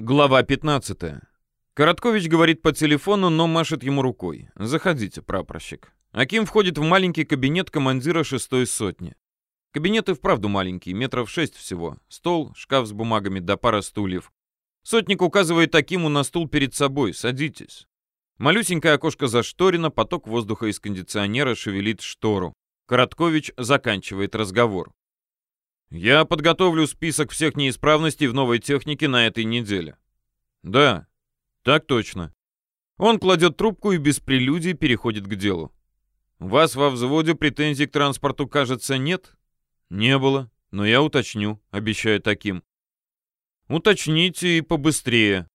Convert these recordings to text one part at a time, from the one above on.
Глава 15. Короткович говорит по телефону, но машет ему рукой. «Заходите, прапорщик». Аким входит в маленький кабинет командира шестой сотни. Кабинет и вправду маленький, метров шесть всего. Стол, шкаф с бумагами да пара стульев. Сотник указывает Акиму на стул перед собой. «Садитесь». Малюсенькое окошко зашторено, поток воздуха из кондиционера шевелит штору. Короткович заканчивает разговор. Я подготовлю список всех неисправностей в новой технике на этой неделе. Да, так точно. Он кладет трубку и без прелюдий переходит к делу. Вас во взводе претензий к транспорту, кажется, нет? Не было, но я уточню, обещаю таким. Уточните и побыстрее.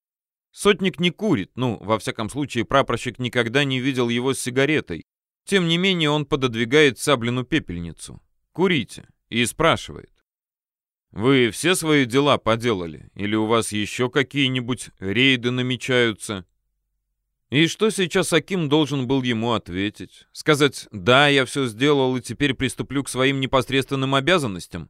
Сотник не курит, ну, во всяком случае, прапорщик никогда не видел его с сигаретой. Тем не менее, он пододвигает Саблину пепельницу. Курите. И спрашивает. Вы все свои дела поделали? Или у вас еще какие-нибудь рейды намечаются?» И что сейчас Аким должен был ему ответить? Сказать «Да, я все сделал и теперь приступлю к своим непосредственным обязанностям»?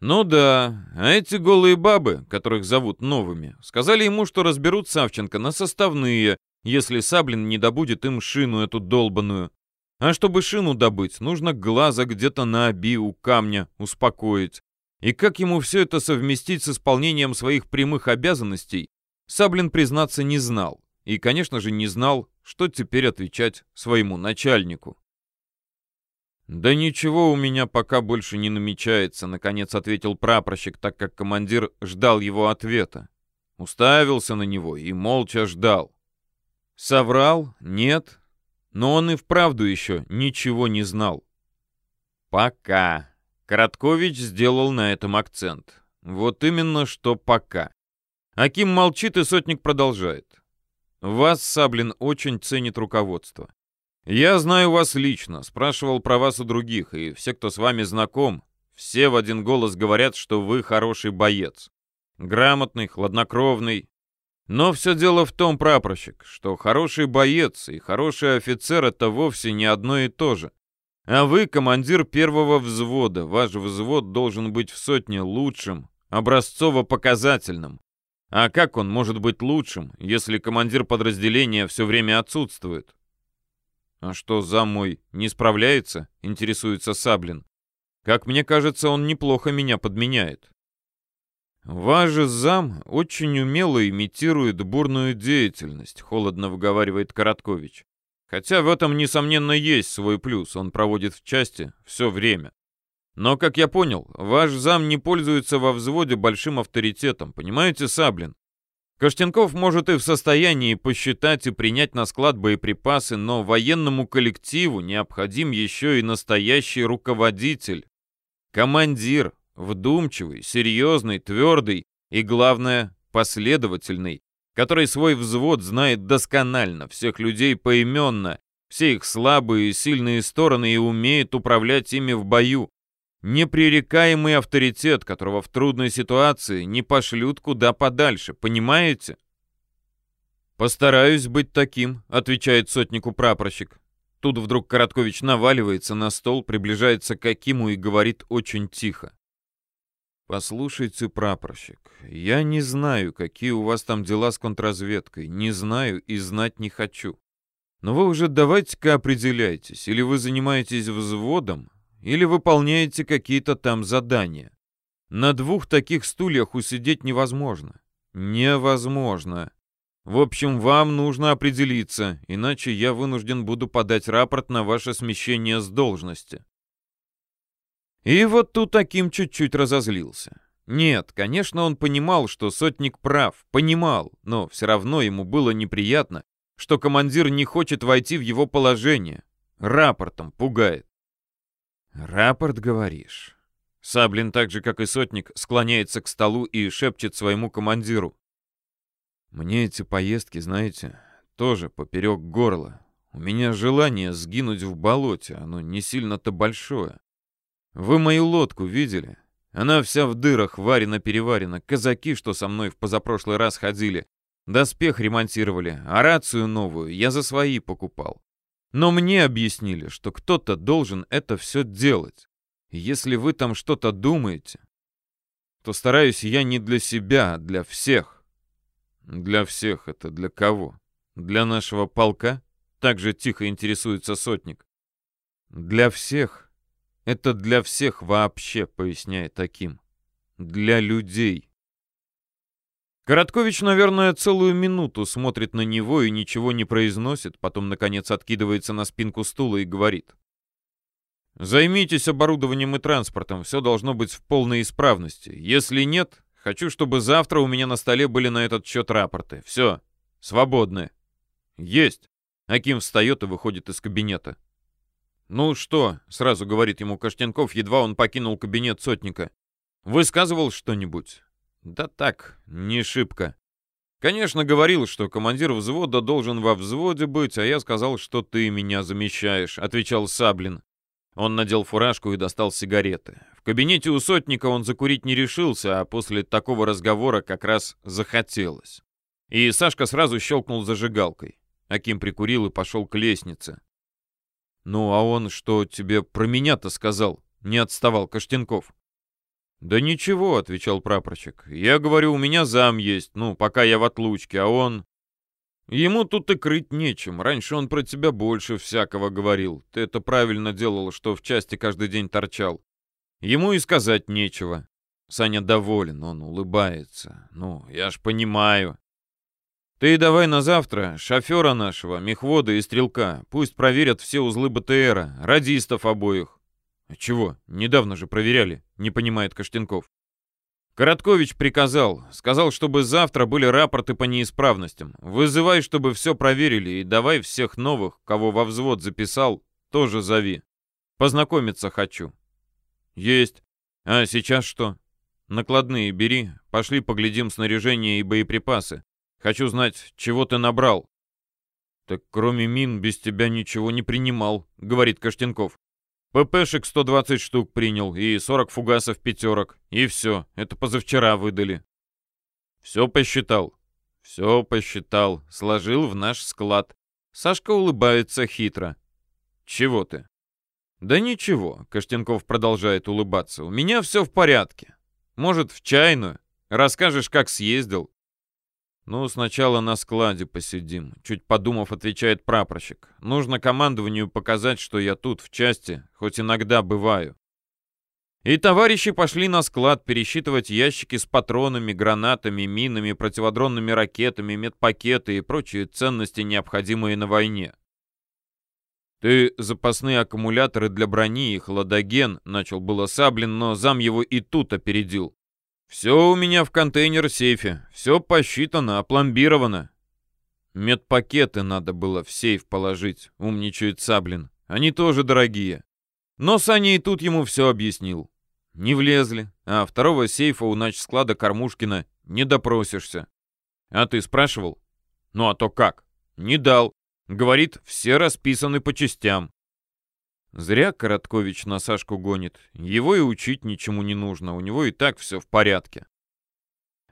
Ну да, а эти голые бабы, которых зовут новыми, сказали ему, что разберут Савченко на составные, если Саблин не добудет им шину эту долбаную. А чтобы шину добыть, нужно глаза где-то на оби у камня успокоить. И как ему все это совместить с исполнением своих прямых обязанностей, Саблин, признаться, не знал. И, конечно же, не знал, что теперь отвечать своему начальнику. «Да ничего у меня пока больше не намечается», — наконец ответил прапорщик, так как командир ждал его ответа. Уставился на него и молча ждал. Соврал? Нет. Но он и вправду еще ничего не знал. «Пока», Короткович сделал на этом акцент. Вот именно что пока. Аким молчит, и сотник продолжает. Вас, Саблин, очень ценит руководство. Я знаю вас лично, спрашивал про вас у других, и все, кто с вами знаком, все в один голос говорят, что вы хороший боец. Грамотный, хладнокровный. Но все дело в том, прапорщик, что хороший боец и хороший офицер — это вовсе не одно и то же. А вы командир первого взвода. Ваш взвод должен быть в сотне лучшим, образцово-показательным. А как он может быть лучшим, если командир подразделения все время отсутствует? А что, зам мой не справляется? Интересуется Саблин. Как мне кажется, он неплохо меня подменяет. Ваш зам очень умело имитирует бурную деятельность, холодно выговаривает Короткович. Хотя в этом, несомненно, есть свой плюс, он проводит в части все время. Но, как я понял, ваш зам не пользуется во взводе большим авторитетом, понимаете, Саблин? Каштенков может и в состоянии посчитать и принять на склад боеприпасы, но военному коллективу необходим еще и настоящий руководитель. Командир, вдумчивый, серьезный, твердый и, главное, последовательный, который свой взвод знает досконально, всех людей поименно, все их слабые и сильные стороны и умеет управлять ими в бою. Непререкаемый авторитет, которого в трудной ситуации не пошлют куда подальше, понимаете? «Постараюсь быть таким», — отвечает сотнику прапорщик. Тут вдруг Короткович наваливается на стол, приближается к Акиму и говорит очень тихо. «Послушайте, прапорщик, я не знаю, какие у вас там дела с контрразведкой, не знаю и знать не хочу. Но вы уже давайте-ка определяйтесь, или вы занимаетесь взводом, или выполняете какие-то там задания. На двух таких стульях усидеть невозможно. Невозможно. В общем, вам нужно определиться, иначе я вынужден буду подать рапорт на ваше смещение с должности. И вот тут таким чуть-чуть разозлился. Нет, конечно, он понимал, что сотник прав, понимал, но все равно ему было неприятно, что командир не хочет войти в его положение. Рапортом пугает. «Рапорт, говоришь?» Саблин, так же, как и сотник, склоняется к столу и шепчет своему командиру. «Мне эти поездки, знаете, тоже поперек горла. У меня желание сгинуть в болоте, оно не сильно-то большое. Вы мою лодку видели? Она вся в дырах, варена-переварена. Казаки, что со мной в позапрошлый раз ходили. Доспех ремонтировали, а рацию новую я за свои покупал. Но мне объяснили, что кто-то должен это все делать. если вы там что-то думаете, то стараюсь я не для себя, а для всех. Для всех это для кого? Для нашего полка? Так же тихо интересуется сотник. Для всех. Это для всех вообще, поясняет таким. Для людей. Короткович, наверное, целую минуту смотрит на него и ничего не произносит, потом, наконец, откидывается на спинку стула и говорит. «Займитесь оборудованием и транспортом, все должно быть в полной исправности. Если нет, хочу, чтобы завтра у меня на столе были на этот счет рапорты. Все, свободны». «Есть». Аким встает и выходит из кабинета. «Ну что?» — сразу говорит ему Каштенков, едва он покинул кабинет сотника. «Высказывал что-нибудь?» Да так, не шибко. Конечно, говорил, что командир взвода должен во взводе быть, а я сказал, что ты меня замещаешь, отвечал Саблин. Он надел фуражку и достал сигареты. В кабинете у сотника он закурить не решился, а после такого разговора как раз захотелось. И Сашка сразу щелкнул зажигалкой. Аким прикурил и пошел к лестнице. «Ну, а он что тебе про меня-то сказал?» — не отставал Каштенков. «Да ничего», — отвечал прапорщик. «Я говорю, у меня зам есть, ну, пока я в отлучке, а он...» «Ему тут и крыть нечем. Раньше он про тебя больше всякого говорил. Ты это правильно делал, что в части каждый день торчал. Ему и сказать нечего. Саня доволен, он улыбается. Ну, я ж понимаю. Ты давай на завтра шофера нашего, мехвода и стрелка. Пусть проверят все узлы БТРа, радистов обоих. А чего? Недавно же проверяли, не понимает Каштенков. Короткович приказал, сказал, чтобы завтра были рапорты по неисправностям. Вызывай, чтобы все проверили, и давай всех новых, кого во взвод записал, тоже зови. Познакомиться хочу. Есть. А сейчас что? Накладные бери, пошли поглядим снаряжение и боеприпасы. Хочу знать, чего ты набрал. Так кроме мин без тебя ничего не принимал, говорит Каштенков. ППшек 120 штук принял и 40 фугасов пятерок. И все, это позавчера выдали. Все посчитал. Все посчитал. Сложил в наш склад. Сашка улыбается хитро. Чего ты? Да ничего, Каштенков продолжает улыбаться. У меня все в порядке. Может, в чайную? Расскажешь, как съездил? «Ну, сначала на складе посидим», — чуть подумав, отвечает прапорщик. «Нужно командованию показать, что я тут, в части, хоть иногда бываю». И товарищи пошли на склад пересчитывать ящики с патронами, гранатами, минами, противодронными ракетами, медпакеты и прочие ценности, необходимые на войне. «Ты запасные аккумуляторы для брони и хладоген», — начал было Саблин, но зам его и тут опередил. «Все у меня в контейнер-сейфе. Все посчитано, опломбировано». «Медпакеты надо было в сейф положить», — умничает Саблин. «Они тоже дорогие». Но Саня и тут ему все объяснил. Не влезли, а второго сейфа у начсклада Кормушкина не допросишься. А ты спрашивал? Ну а то как? Не дал. Говорит, все расписаны по частям. Зря Короткович на Сашку гонит. Его и учить ничему не нужно, у него и так все в порядке.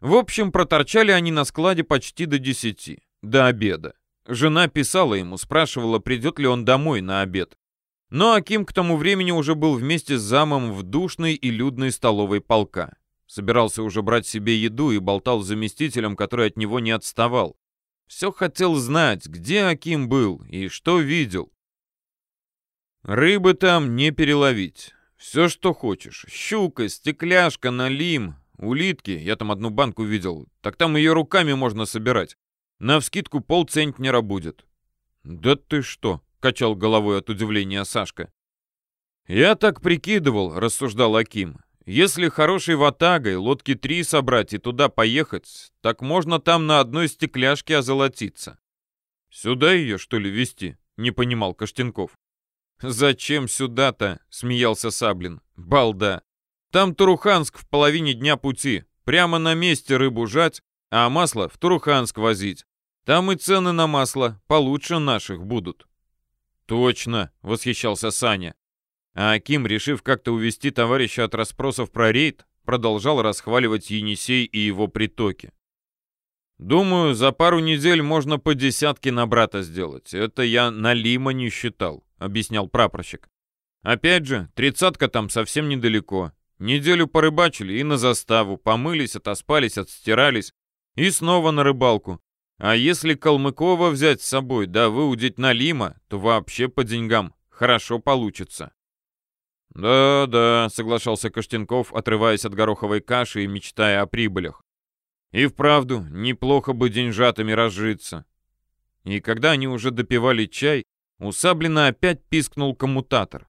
В общем, проторчали они на складе почти до десяти, до обеда. Жена писала ему, спрашивала, придет ли он домой на обед. Но Аким к тому времени уже был вместе с замом в душной и людной столовой полка. Собирался уже брать себе еду и болтал с заместителем, который от него не отставал. Все хотел знать, где Аким был и что видел. Рыбы там не переловить. Все, что хочешь. Щука, стекляшка, налим, улитки. Я там одну банку видел. Так там ее руками можно собирать. На вскидку полцентнера будет. Да ты что? Качал головой от удивления Сашка. Я так прикидывал, рассуждал Аким. Если хорошей ватагой лодки три собрать и туда поехать, так можно там на одной стекляшке озолотиться. Сюда ее, что ли, везти? Не понимал Каштенков. «Зачем сюда-то?» — смеялся Саблин. «Балда! Там Туруханск в половине дня пути. Прямо на месте рыбу жать, а масло в Туруханск возить. Там и цены на масло получше наших будут». «Точно!» — восхищался Саня. А Аким, решив как-то увести товарища от расспросов про рейд, продолжал расхваливать Енисей и его притоки. «Думаю, за пару недель можно по десятке на брата сделать. Это я на Лима не считал объяснял прапорщик. Опять же, тридцатка там совсем недалеко. Неделю порыбачили и на заставу, помылись, отоспались, отстирались. И снова на рыбалку. А если Калмыкова взять с собой, да выудить Налима, то вообще по деньгам хорошо получится. «Да-да», — соглашался Каштенков, отрываясь от гороховой каши и мечтая о прибылях. «И вправду, неплохо бы деньжатами разжиться». И когда они уже допивали чай, у Саблина опять пискнул коммутатор.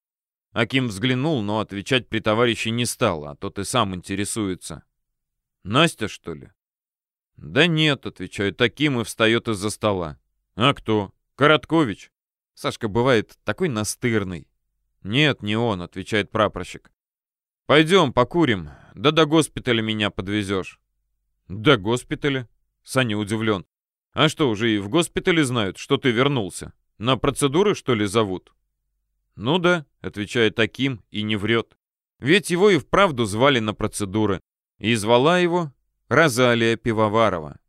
Аким взглянул, но отвечать при товарище не стал, а тот и сам интересуется. «Настя, что ли?» «Да нет», — отвечает таким и встает из-за стола. «А кто? Короткович?» Сашка бывает такой настырный. «Нет, не он», — отвечает прапорщик. «Пойдем, покурим, да до госпиталя меня подвезешь». «До госпиталя?» — Саня удивлен. «А что, уже и в госпитале знают, что ты вернулся? На процедуры, что ли, зовут?» «Ну да», — отвечает таким и не врет. Ведь его и вправду звали на процедуры. И звала его Розалия Пивоварова.